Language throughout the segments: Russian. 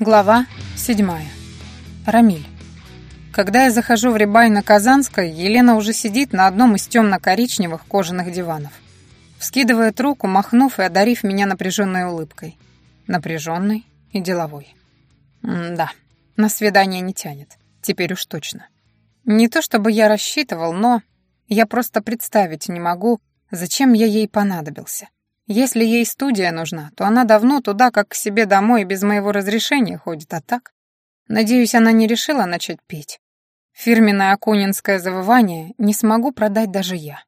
Глава 7. Рамиль. Когда я захожу в Рибай на Казанской, Елена уже сидит на одном из темно-коричневых кожаных диванов. Вскидывает руку, махнув и одарив меня напряженной улыбкой. Напряженной и деловой. М-да, на свидание не тянет. Теперь уж точно. Не то чтобы я рассчитывал, но я просто представить не могу, зачем я ей понадобился. Если ей студия нужна, то она давно туда, как к себе домой, без моего разрешения ходит, а так? Надеюсь, она не решила начать петь. Фирменное акунинское завывание не смогу продать даже я.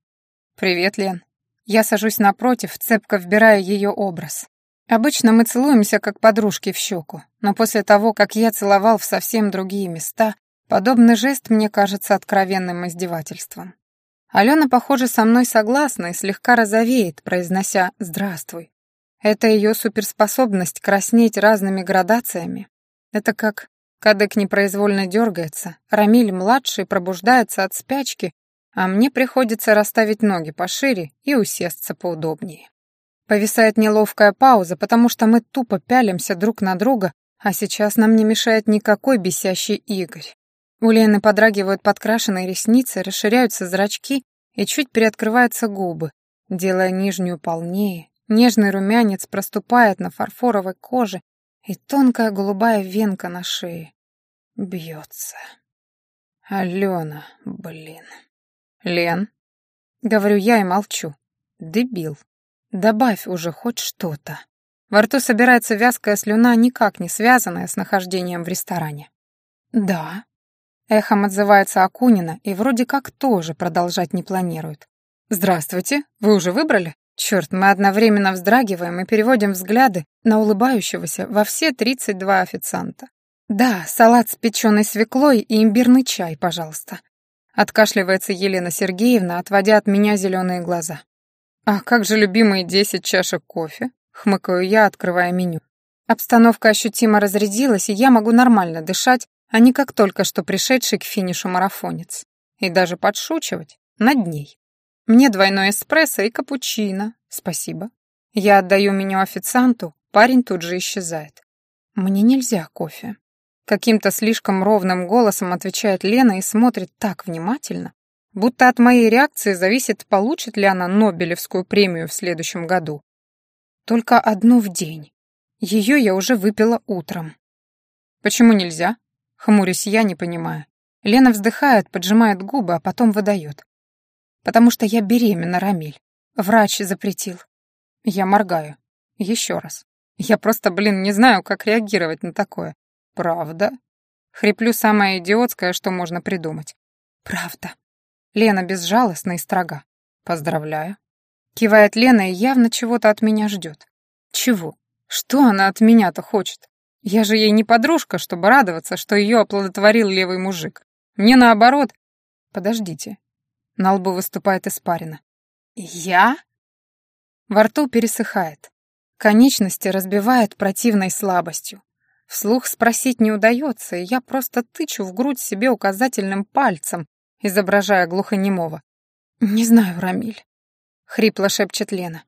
«Привет, Лен». Я сажусь напротив, цепко вбирая ее образ. Обычно мы целуемся, как подружки в щеку, но после того, как я целовал в совсем другие места, подобный жест мне кажется откровенным издевательством. Алена, похоже, со мной согласна и слегка розовеет, произнося «здравствуй». Это ее суперспособность краснеть разными градациями. Это как кадык непроизвольно дергается, Рамиль-младший пробуждается от спячки, а мне приходится расставить ноги пошире и усесться поудобнее. Повисает неловкая пауза, потому что мы тупо пялимся друг на друга, а сейчас нам не мешает никакой бесящий Игорь. У Лены подрагивают подкрашенные ресницы, расширяются зрачки и чуть приоткрываются губы, делая нижнюю полнее. Нежный румянец проступает на фарфоровой коже, и тонкая голубая венка на шее бьется. Алена, блин. Лен, говорю я и молчу. Дебил. Добавь уже хоть что-то. Во рту собирается вязкая слюна, никак не связанная с нахождением в ресторане. Да, Эхом отзывается Акунина и вроде как тоже продолжать не планирует. «Здравствуйте, вы уже выбрали?» Черт, мы одновременно вздрагиваем и переводим взгляды на улыбающегося во все 32 официанта. «Да, салат с печеной свеклой и имбирный чай, пожалуйста». Откашливается Елена Сергеевна, отводя от меня зеленые глаза. «А как же любимые 10 чашек кофе?» — хмыкаю я, открывая меню. Обстановка ощутимо разрядилась, и я могу нормально дышать, а не как только что пришедший к финишу марафонец. И даже подшучивать над ней. Мне двойной эспрессо и капучино. Спасибо. Я отдаю меню официанту, парень тут же исчезает. Мне нельзя кофе. Каким-то слишком ровным голосом отвечает Лена и смотрит так внимательно, будто от моей реакции зависит, получит ли она Нобелевскую премию в следующем году. Только одну в день. Ее я уже выпила утром. Почему нельзя? Хмурюсь я, не понимая. Лена вздыхает, поджимает губы, а потом выдает. «Потому что я беременна, Рамиль. Врач запретил». Я моргаю. Еще раз. Я просто, блин, не знаю, как реагировать на такое. «Правда?» Хриплю самое идиотское, что можно придумать. «Правда». Лена безжалостна и строга. «Поздравляю». Кивает Лена и явно чего-то от меня ждет. Чего? Что она от меня-то хочет? Я же ей не подружка, чтобы радоваться, что ее оплодотворил левый мужик. Мне наоборот... Подождите. На лбу выступает испарина. Я? Во рту пересыхает. Конечности разбивает противной слабостью. Вслух спросить не удается, и я просто тычу в грудь себе указательным пальцем, изображая глухонемого. «Не знаю, Рамиль», — хрипло шепчет Лена.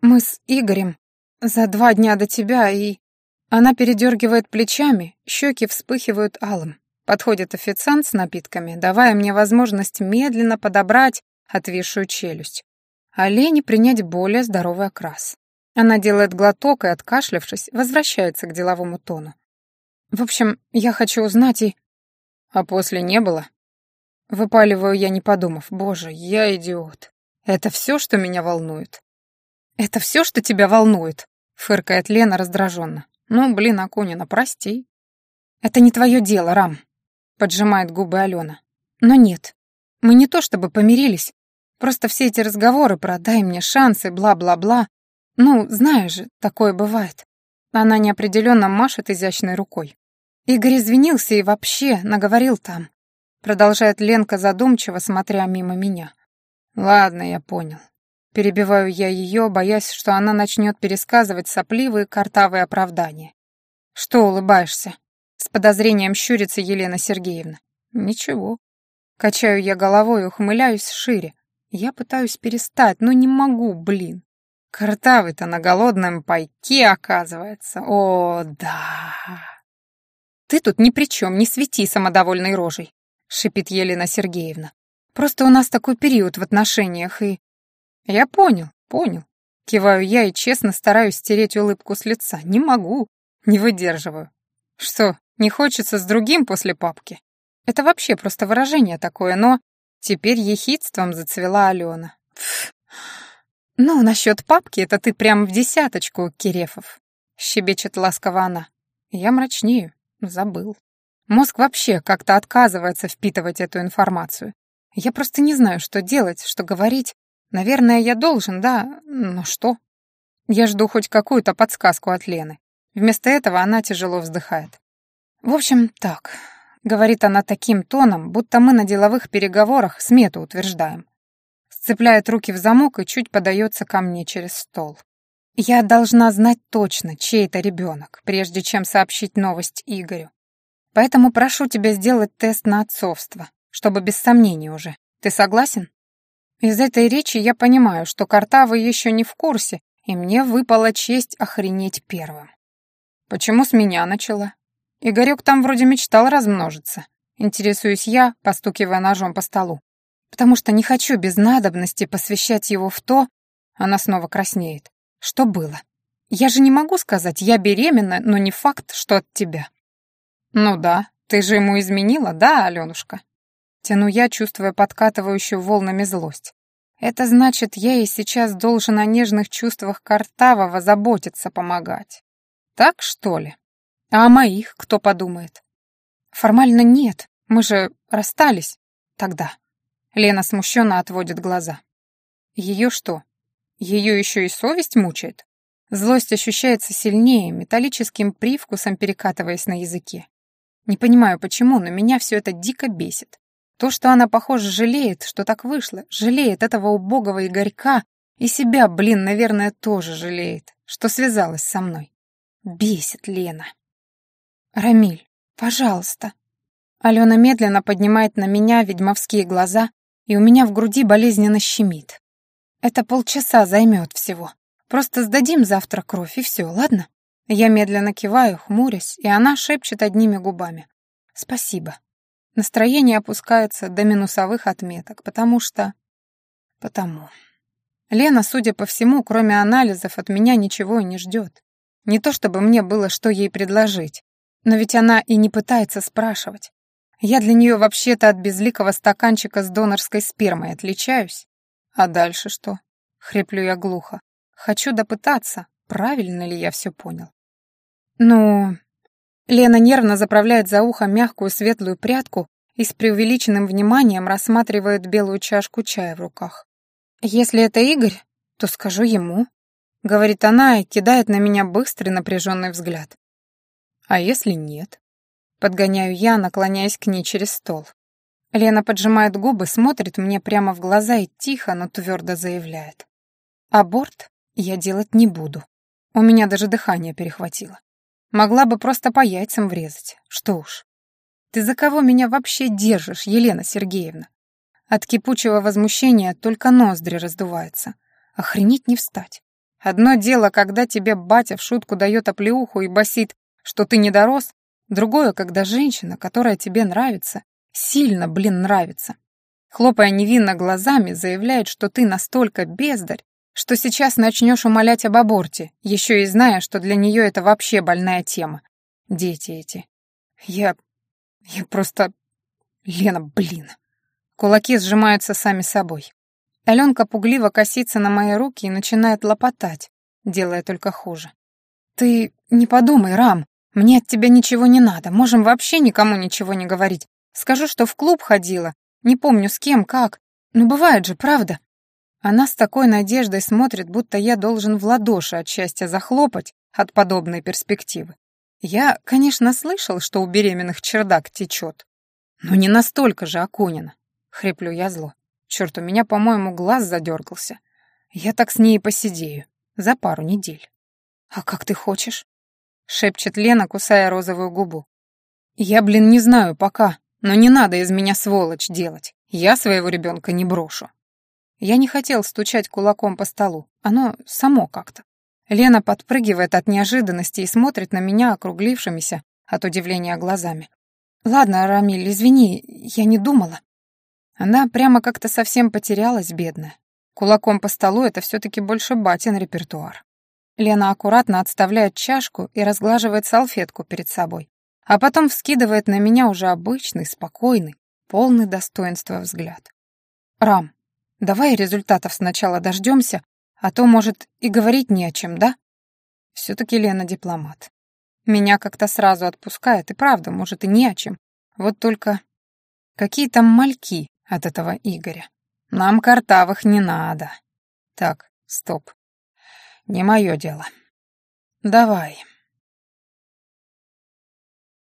«Мы с Игорем за два дня до тебя и...» Она передергивает плечами, щеки вспыхивают алым. Подходит официант с напитками, давая мне возможность медленно подобрать отвисшую челюсть. А Лене принять более здоровый окрас. Она делает глоток и, откашлявшись, возвращается к деловому тону. В общем, я хочу узнать и... А после не было? Выпаливаю я, не подумав. Боже, я идиот. Это все, что меня волнует? Это все, что тебя волнует? Фыркает Лена раздраженно. «Ну, блин, Акунина, прости». «Это не твое дело, Рам», — поджимает губы Алена. «Но нет, мы не то чтобы помирились, просто все эти разговоры про «дай мне шансы», бла-бла-бла. Ну, знаешь же, такое бывает». Она неопределенно машет изящной рукой. Игорь извинился и вообще наговорил там. Продолжает Ленка задумчиво, смотря мимо меня. «Ладно, я понял. Перебиваю я ее, боясь, что она начнет пересказывать сопливые картавые оправдания. «Что улыбаешься?» С подозрением щурится Елена Сергеевна. «Ничего». Качаю я головой ухмыляюсь шире. Я пытаюсь перестать, но не могу, блин. Картавый-то на голодном пайке, оказывается. О, да. Ты тут ни при чем, не свети самодовольной рожей», — шипит Елена Сергеевна. «Просто у нас такой период в отношениях, и...» «Я понял, понял». Киваю я и честно стараюсь стереть улыбку с лица. Не могу, не выдерживаю. Что, не хочется с другим после папки? Это вообще просто выражение такое, но... Теперь ехидством зацвела Алена. «Ну, насчет папки, это ты прям в десяточку, Кирефов», — щебечет ласково она. Я мрачнею. Забыл. Мозг вообще как-то отказывается впитывать эту информацию. Я просто не знаю, что делать, что говорить. Наверное, я должен, да, но что? Я жду хоть какую-то подсказку от Лены. Вместо этого она тяжело вздыхает. В общем, так, говорит она таким тоном, будто мы на деловых переговорах смету утверждаем. Сцепляет руки в замок и чуть подается ко мне через стол. Я должна знать точно, чей это ребенок, прежде чем сообщить новость Игорю. Поэтому прошу тебя сделать тест на отцовство, чтобы без сомнений уже. Ты согласен? Из этой речи я понимаю, что Картавы еще не в курсе, и мне выпала честь охренеть первым. Почему с меня начала? Игорек там вроде мечтал размножиться. Интересуюсь я, постукивая ножом по столу. Потому что не хочу без надобности посвящать его в то, она снова краснеет, что было? Я же не могу сказать, я беременна, но не факт, что от тебя. Ну да, ты же ему изменила, да, Алёнушка? Тяну я, чувствуя подкатывающую волнами злость. Это значит, я и сейчас должен о нежных чувствах Картавого заботиться, помогать. Так, что ли? А о моих кто подумает? Формально нет, мы же расстались тогда. Лена смущенно отводит глаза. Ее что, ее еще и совесть мучает. Злость ощущается сильнее, металлическим привкусом перекатываясь на языке. Не понимаю почему, но меня все это дико бесит. То, что она, похоже, жалеет, что так вышло, жалеет этого убогого Игорька, и себя, блин, наверное, тоже жалеет, что связалась со мной. Бесит Лена. «Рамиль, пожалуйста». Алена медленно поднимает на меня ведьмовские глаза, и у меня в груди болезненно щемит. Это полчаса займет всего. Просто сдадим завтра кровь, и все, ладно? Я медленно киваю, хмурясь, и она шепчет одними губами. Спасибо. Настроение опускается до минусовых отметок, потому что... Потому. Лена, судя по всему, кроме анализов, от меня ничего и не ждет. Не то чтобы мне было что ей предложить, но ведь она и не пытается спрашивать. Я для нее вообще-то от безликого стаканчика с донорской спермой отличаюсь. А дальше что? Хриплю я глухо. Хочу допытаться, правильно ли я все понял. Ну... Лена нервно заправляет за ухо мягкую светлую прядку и с преувеличенным вниманием рассматривает белую чашку чая в руках. «Если это Игорь, то скажу ему», — говорит она и кидает на меня быстрый напряженный взгляд. «А если нет?» Подгоняю я, наклоняясь к ней через стол. Лена поджимает губы, смотрит мне прямо в глаза и тихо, но твердо заявляет. Аборт я делать не буду. У меня даже дыхание перехватило. Могла бы просто по яйцам врезать. Что уж. Ты за кого меня вообще держишь, Елена Сергеевна? От кипучего возмущения только ноздри раздуваются. Охренеть не встать. Одно дело, когда тебе батя в шутку дает оплеуху и басит, что ты не дорос, другое, когда женщина, которая тебе нравится, Сильно, блин, нравится. Хлопая невинно глазами, заявляет, что ты настолько бездарь, что сейчас начнешь умолять об аборте, еще и зная, что для нее это вообще больная тема. Дети эти. Я... я просто... Лена, блин. Кулаки сжимаются сами собой. Аленка пугливо косится на мои руки и начинает лопотать, делая только хуже. «Ты не подумай, Рам, мне от тебя ничего не надо, можем вообще никому ничего не говорить. Скажу, что в клуб ходила. Не помню с кем, как. Но бывает же, правда? Она с такой надеждой смотрит, будто я должен в ладоши от счастья захлопать от подобной перспективы. Я, конечно, слышал, что у беременных чердак течет. Но не настолько же Акунина. Хриплю я зло. Черт, у меня, по-моему, глаз задергался. Я так с ней и посидею. За пару недель. «А как ты хочешь?» — шепчет Лена, кусая розовую губу. «Я, блин, не знаю пока. Но не надо из меня сволочь делать. Я своего ребенка не брошу. Я не хотел стучать кулаком по столу. Оно само как-то. Лена подпрыгивает от неожиданности и смотрит на меня округлившимися, от удивления глазами. «Ладно, Рамиль, извини, я не думала». Она прямо как-то совсем потерялась, бедная. Кулаком по столу это все-таки больше батин репертуар. Лена аккуратно отставляет чашку и разглаживает салфетку перед собой, а потом вскидывает на меня уже обычный, спокойный, полный достоинства взгляд. «Рам, давай результатов сначала дождемся, а то, может, и говорить не о чем, да?» Все-таки Лена дипломат. Меня как-то сразу отпускает, и правда, может, и не о чем. Вот только какие там мальки от этого Игоря. Нам картавых не надо. Так, стоп. Не мое дело. Давай.